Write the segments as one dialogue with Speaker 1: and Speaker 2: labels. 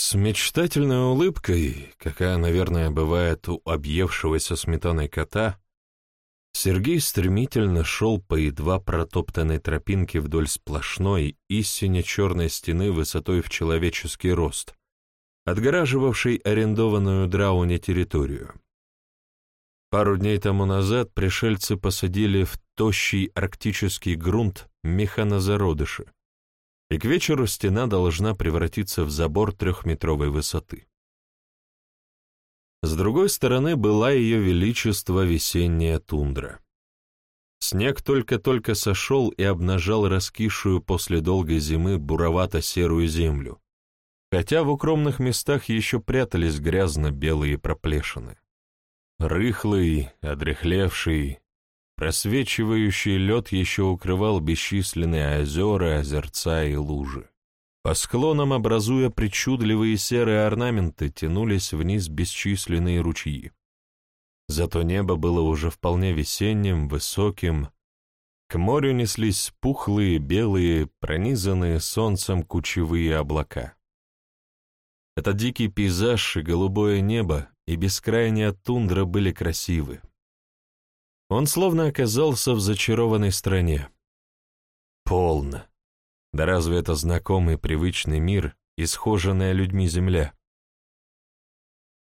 Speaker 1: С мечтательной улыбкой, какая, наверное, бывает у объевшегося сметаной кота, Сергей стремительно шел по едва протоптанной тропинке вдоль сплошной и сине-черной стены высотой в человеческий рост, отгораживавшей арендованную Драуне территорию. Пару дней тому назад пришельцы посадили в тощий арктический грунт механозародыши, и к вечеру стена должна превратиться в забор трехметровой высоты. С другой стороны была ее величество весенняя тундра. Снег только-только сошел и обнажал раскисшую после долгой зимы буровато-серую землю, хотя в укромных местах еще прятались грязно-белые проплешины. Рыхлый, одрехлевший, просвечивающий лед еще укрывал бесчисленные озера, озерца и лужи. По склонам, образуя причудливые серые орнаменты, тянулись вниз бесчисленные ручьи. Зато небо было уже вполне весенним, высоким. К морю неслись пухлые, белые, пронизанные солнцем кучевые облака. Этот дикий пейзаж и голубое небо, и бескрайняя тундра были красивы. Он словно оказался в зачарованной стране. Полно. Да разве это знакомый привычный мир, исхоженная людьми земля?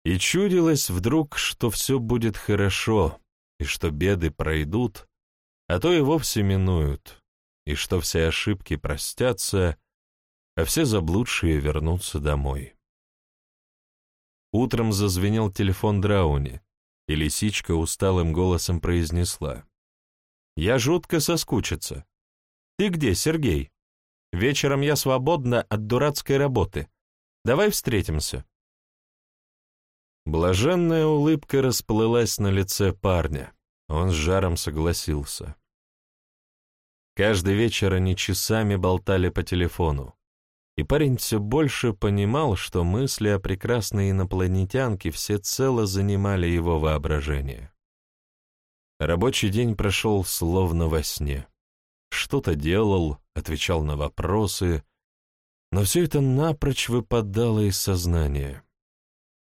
Speaker 1: И чудилось вдруг, что все будет хорошо, и что беды пройдут, а то и вовсе минуют, и что все ошибки простятся, а все заблудшие вернутся домой. Утром зазвенел телефон Драуни, и лисичка усталым голосом произнесла. «Я жутко соскучится. Ты где, Сергей?» Вечером я свободна от дурацкой работы. Давай встретимся». Блаженная улыбка расплылась на лице парня. Он с жаром согласился. Каждый вечер они часами болтали по телефону, и парень все больше понимал, что мысли о прекрасной инопланетянке всецело занимали его воображение. Рабочий день прошел словно во сне что-то делал, отвечал на вопросы, но все это напрочь выпадало из сознания.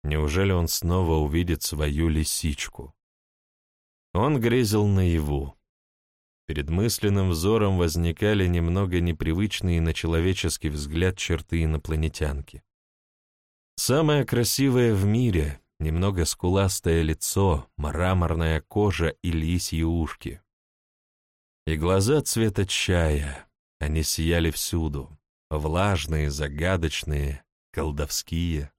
Speaker 1: Неужели он снова увидит свою лисичку? Он грезил наяву. Перед мысленным взором возникали немного непривычные на человеческий взгляд черты инопланетянки. Самое красивое в мире, немного скуластое лицо, мраморная кожа и лисьи ушки. И глаза цвета чая, они сияли всюду, влажные, загадочные, колдовские.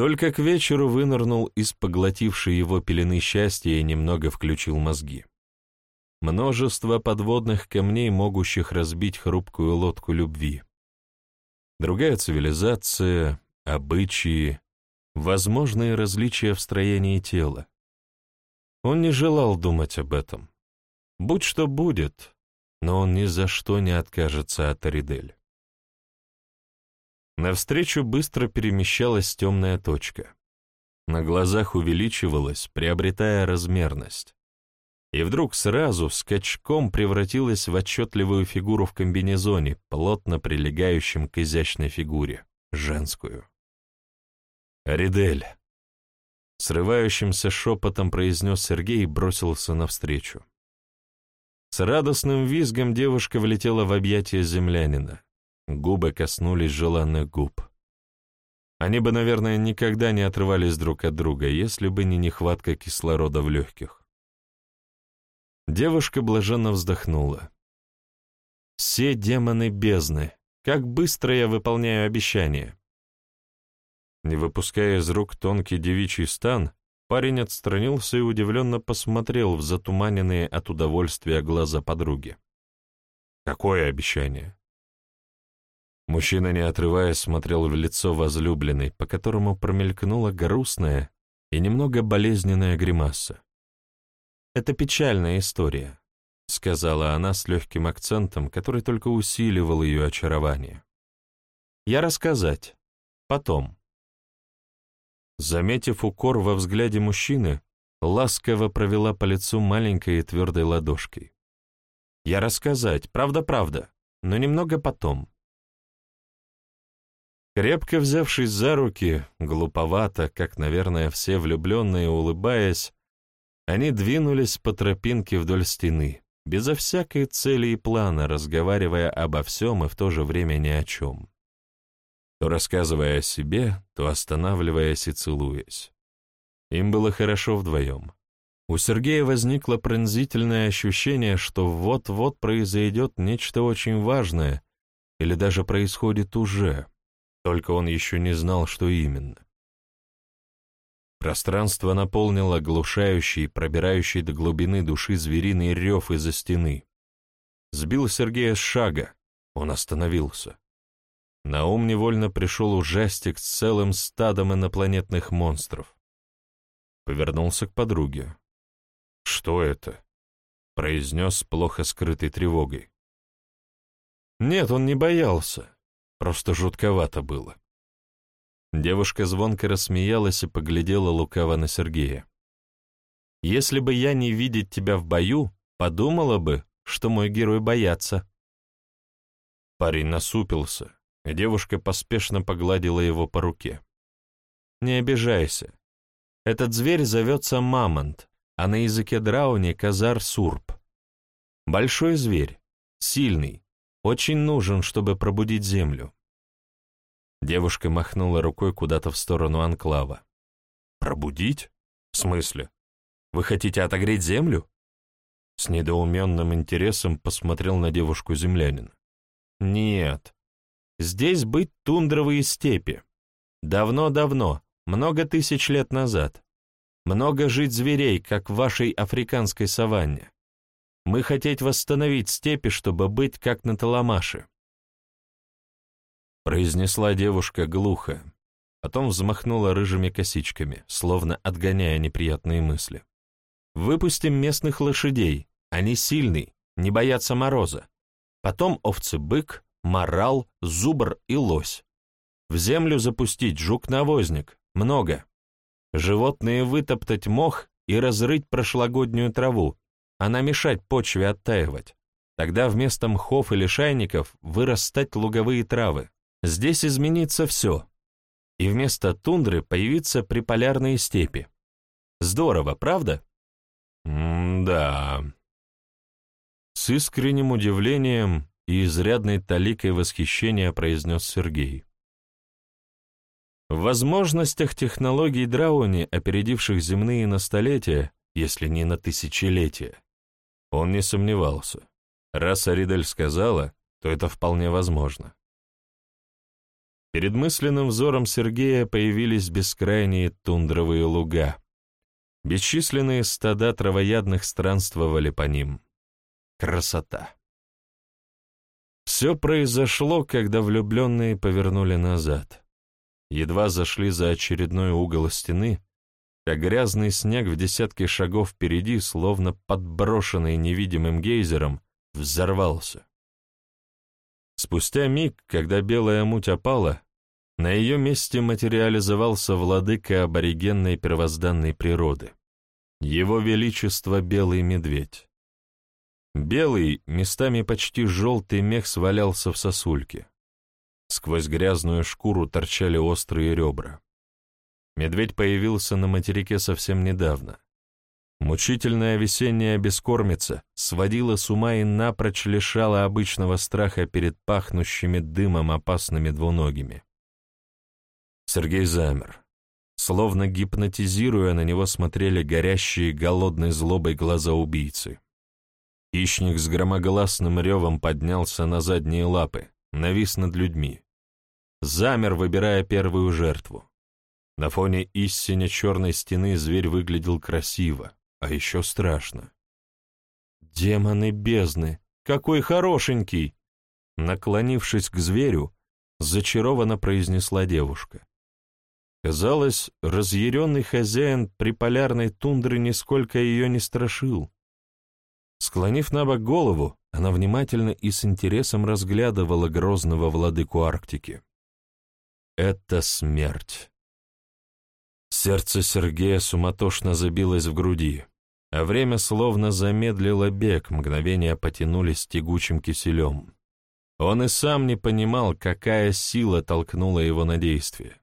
Speaker 1: Только к вечеру вынырнул из поглотившей его пелены счастья и немного включил мозги. Множество подводных камней, могущих разбить хрупкую лодку любви. Другая цивилизация, обычаи, возможные различия в строении тела. Он не желал думать об этом. Будь что будет, но он ни за что не откажется от Аридель. Навстречу быстро перемещалась темная точка. На глазах увеличивалась, приобретая размерность. И вдруг сразу скачком превратилась в отчетливую фигуру в комбинезоне, плотно прилегающем к изящной фигуре, женскую. «Аридель!» Срывающимся шепотом произнес Сергей и бросился навстречу. С радостным визгом девушка влетела в объятия землянина. Губы коснулись желанных губ. Они бы, наверное, никогда не отрывались друг от друга, если бы не нехватка кислорода в легких. Девушка блаженно вздохнула. «Все демоны бездны. Как быстро я выполняю обещания!» Не выпуская из рук тонкий девичий стан, парень отстранился и удивленно посмотрел в затуманенные от удовольствия глаза подруги. «Какое обещание?» Мужчина, не отрываясь, смотрел в лицо возлюбленной, по которому промелькнула грустная и немного болезненная гримаса. «Это печальная история», — сказала она с легким акцентом, который только усиливал ее очарование. «Я рассказать. Потом». Заметив укор во взгляде мужчины, ласково провела по лицу маленькой и твердой ладошкой. «Я рассказать, правда-правда, но немного потом». Крепко взявшись за руки, глуповато, как, наверное, все влюбленные, улыбаясь, они двинулись по тропинке вдоль стены, безо всякой цели и плана, разговаривая обо всем и в то же время ни о чем. То рассказывая о себе, то останавливаясь и целуясь. Им было хорошо вдвоем. У Сергея возникло пронзительное ощущение, что вот-вот произойдет нечто очень важное, или даже происходит уже, только он еще не знал, что именно. Пространство наполнило оглушающий, пробирающий до глубины души звериный рев из-за стены. Сбил Сергея с шага, он остановился. На ум невольно пришел ужастик с целым стадом инопланетных монстров. Повернулся к подруге. «Что это?» — произнес плохо скрытой тревогой. Нет, он не боялся, просто жутковато было. Девушка звонко рассмеялась и поглядела лукаво на Сергея. «Если бы я не видеть тебя в бою, подумала бы, что мой герой боятся». Парень насупился, и девушка поспешно погладила его по руке. «Не обижайся. Этот зверь зовется мамонт а на языке драуни — казар-сурп. Большой зверь, сильный, очень нужен, чтобы пробудить землю. Девушка махнула рукой куда-то в сторону анклава. «Пробудить? В смысле? Вы хотите отогреть землю?» С недоуменным интересом посмотрел на девушку землянин. «Нет. Здесь быть тундровые степи. Давно-давно, много тысяч лет назад. Много жить зверей, как в вашей африканской саванне. Мы хотеть восстановить степи, чтобы быть как на Таламаше. Произнесла девушка глухо, потом взмахнула рыжими косичками, словно отгоняя неприятные мысли. Выпустим местных лошадей, они сильны, не боятся мороза. Потом овцы-бык, морал, зубр и лось. В землю запустить жук-навозник, много. Животные вытоптать мох и разрыть прошлогоднюю траву, она мешать почве оттаивать. Тогда вместо мхов или шайников вырастать луговые травы. Здесь изменится все. И вместо тундры появятся приполярные степи. Здорово, правда? М-да. С искренним удивлением и изрядной таликой восхищения произнес Сергей. В возможностях технологий Драуни, опередивших земные на столетия, если не на тысячелетия, он не сомневался. Раз Аридель сказала, то это вполне возможно. Перед мысленным взором Сергея появились бескрайние тундровые луга. Бесчисленные стада травоядных странствовали по ним. Красота. Все произошло, когда влюбленные повернули назад едва зашли за очередной угол стены, как грязный снег в десятке шагов впереди, словно подброшенный невидимым гейзером, взорвался. Спустя миг, когда белая муть опала, на ее месте материализовался владыка аборигенной первозданной природы. Его Величество Белый Медведь. Белый, местами почти желтый мех свалялся в сосульке. Сквозь грязную шкуру торчали острые ребра. Медведь появился на материке совсем недавно. Мучительная весенняя бескормица сводила с ума и напрочь лишала обычного страха перед пахнущими дымом опасными двуногими. Сергей замер. Словно гипнотизируя, на него смотрели горящие голодной злобой глаза убийцы. Хищник с громогласным ревом поднялся на задние лапы, навис над людьми. Замер, выбирая первую жертву. На фоне истине черной стены зверь выглядел красиво, а еще страшно. «Демоны бездны! Какой хорошенький!» Наклонившись к зверю, зачарованно произнесла девушка. Казалось, разъяренный хозяин приполярной тундры нисколько ее не страшил. Склонив на бок голову, она внимательно и с интересом разглядывала грозного владыку Арктики. Это смерть. Сердце Сергея суматошно забилось в груди, а время словно замедлило бег, мгновения потянулись тягучим киселем. Он и сам не понимал, какая сила толкнула его на действие.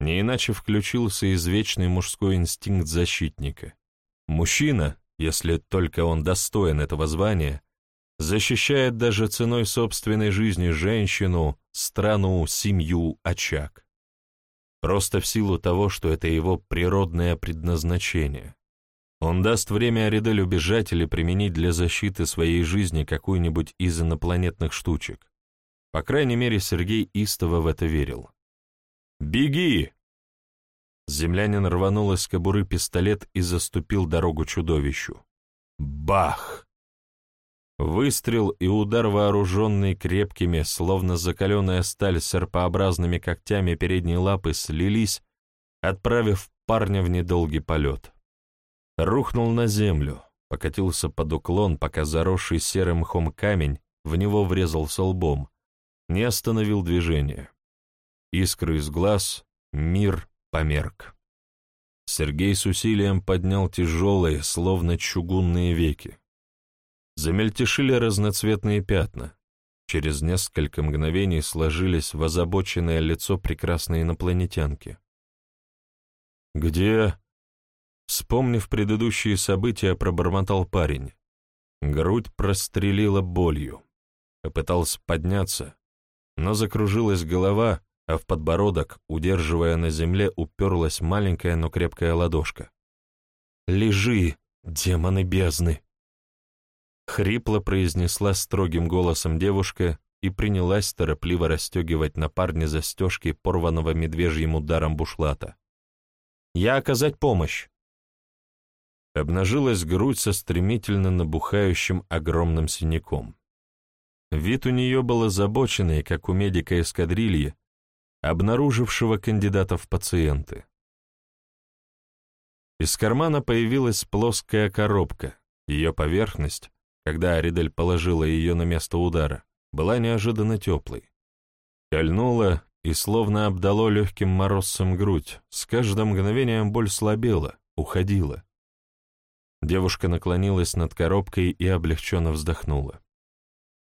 Speaker 1: Не иначе включился извечный мужской инстинкт защитника. Мужчина, если только он достоин этого звания, защищает даже ценой собственной жизни женщину, страну, семью, очаг. Просто в силу того, что это его природное предназначение. Он даст время Ариделю бежать или применить для защиты своей жизни какую-нибудь из инопланетных штучек. По крайней мере, Сергей истово в это верил. «Беги!» Землянин рванул из кобуры пистолет и заступил дорогу чудовищу. Бах! Выстрел и удар, вооруженный крепкими, словно закаленная сталь серпообразными когтями передней лапы, слились, отправив парня в недолгий полет. Рухнул на землю, покатился под уклон, пока заросший серым мхом камень в него врезался лбом, не остановил движение. Искры из глаз, мир померк. Сергей с усилием поднял тяжелые, словно чугунные веки. Замельтешили разноцветные пятна. Через несколько мгновений сложились в озабоченное лицо прекрасной инопланетянки. «Где?» Вспомнив предыдущие события, пробормотал парень. Грудь прострелила болью. Попытался подняться, но закружилась голова, а в подбородок, удерживая на земле, уперлась маленькая, но крепкая ладошка. «Лежи, демоны бездны!» Хрипло произнесла строгим голосом девушка и принялась торопливо расстегивать на парне застежки порванного медвежьим ударом бушлата. «Я оказать помощь!» Обнажилась грудь со стремительно набухающим огромным синяком. Вид у нее был озабоченный, как у медика эскадрильи, обнаружившего кандидата в пациенты. Из кармана появилась плоская коробка. Ее поверхность, когда Аридель положила ее на место удара, была неожиданно теплой. Кольнула и словно обдало легким морозцем грудь. С каждым мгновением боль слабела, уходила. Девушка наклонилась над коробкой и облегченно вздохнула.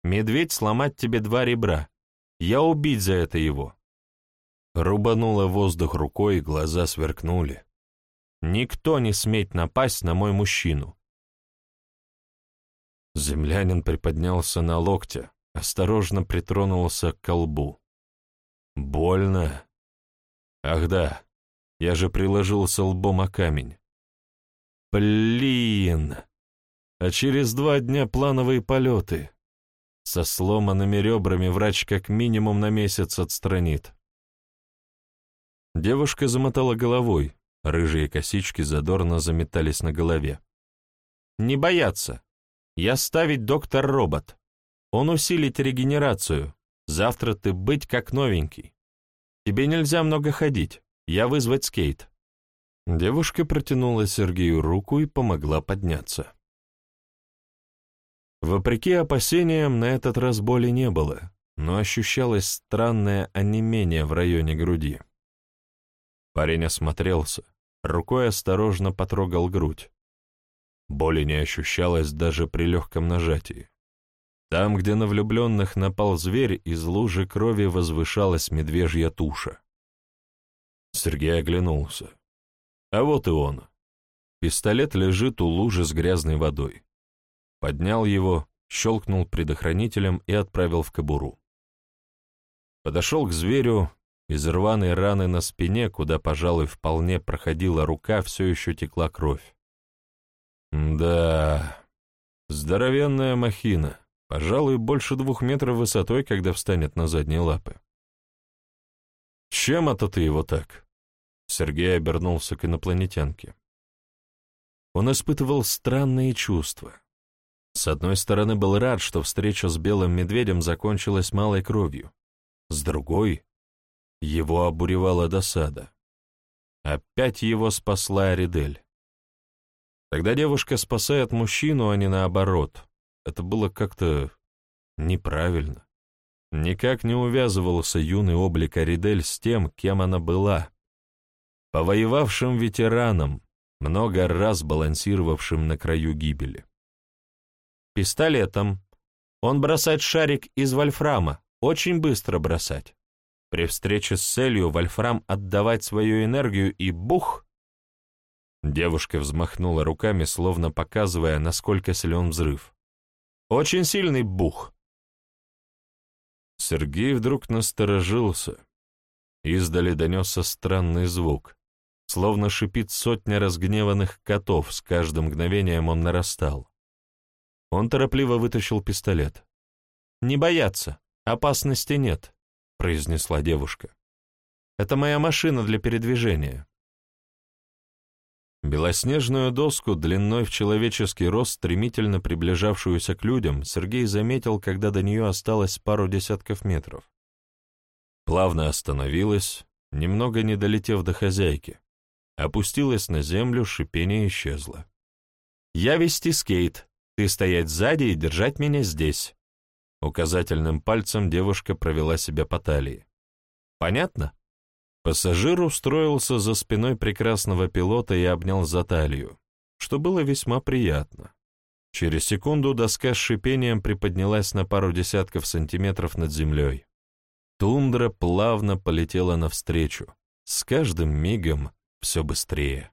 Speaker 1: «Медведь сломать тебе два ребра. Я убить за это его». Рубанула воздух рукой, глаза сверкнули. «Никто не сметь напасть на мой мужчину». Землянин приподнялся на локте, осторожно притронулся к колбу. «Больно?» «Ах да, я же приложился лбом о камень. Блин! А через два дня плановые полеты. Со сломанными ребрами врач как минимум на месяц отстранит. Девушка замотала головой, рыжие косички задорно заметались на голове. «Не бояться. Я ставить доктор-робот. Он усилит регенерацию. Завтра ты быть как новенький. Тебе нельзя много ходить. Я вызвать скейт». Девушка протянула Сергею руку и помогла подняться. Вопреки опасениям, на этот раз боли не было, но ощущалось странное онемение в районе груди. Парень осмотрелся, рукой осторожно потрогал грудь. Боли не ощущалось даже при легком нажатии. Там, где на влюбленных напал зверь, из лужи крови возвышалась медвежья туша. Сергей оглянулся. А вот и он. Пистолет лежит у лужи с грязной водой. Поднял его, щелкнул предохранителем и отправил в кобуру. Подошел к зверю, из рваной раны на спине, куда, пожалуй, вполне проходила рука, все еще текла кровь. Да, здоровенная махина, пожалуй, больше двух метров высотой, когда встанет на задние лапы. Чем это ты его так? Сергей обернулся к инопланетянке. Он испытывал странные чувства. С одной стороны, был рад, что встреча с белым медведем закончилась малой кровью. С другой, его обуревала досада. Опять его спасла Аридель. Тогда девушка спасает мужчину, а не наоборот. Это было как-то неправильно. Никак не увязывался юный облик Аридель с тем, кем она была, повоевавшим ветераном, много раз балансировавшим на краю гибели. Пистолетом. Он бросать шарик из вольфрама, очень быстро бросать. При встрече с целью вольфрам отдавать свою энергию и бух! Девушка взмахнула руками, словно показывая, насколько силен взрыв. Очень сильный бух. Сергей вдруг насторожился. Издали донесся странный звук, словно шипит сотня разгневанных котов, с каждым мгновением он нарастал. Он торопливо вытащил пистолет. «Не бояться, опасности нет», — произнесла девушка. «Это моя машина для передвижения». Белоснежную доску длиной в человеческий рост, стремительно приближавшуюся к людям, Сергей заметил, когда до нее осталось пару десятков метров. Плавно остановилась, немного не долетев до хозяйки. Опустилась на землю, шипение исчезло. «Я вести скейт, ты стоять сзади и держать меня здесь». Указательным пальцем девушка провела себя по талии. «Понятно?» Пассажир устроился за спиной прекрасного пилота и обнял за талию, что было весьма приятно. Через секунду доска с шипением приподнялась на пару десятков сантиметров над землей. Тундра плавно полетела навстречу, с каждым мигом все быстрее.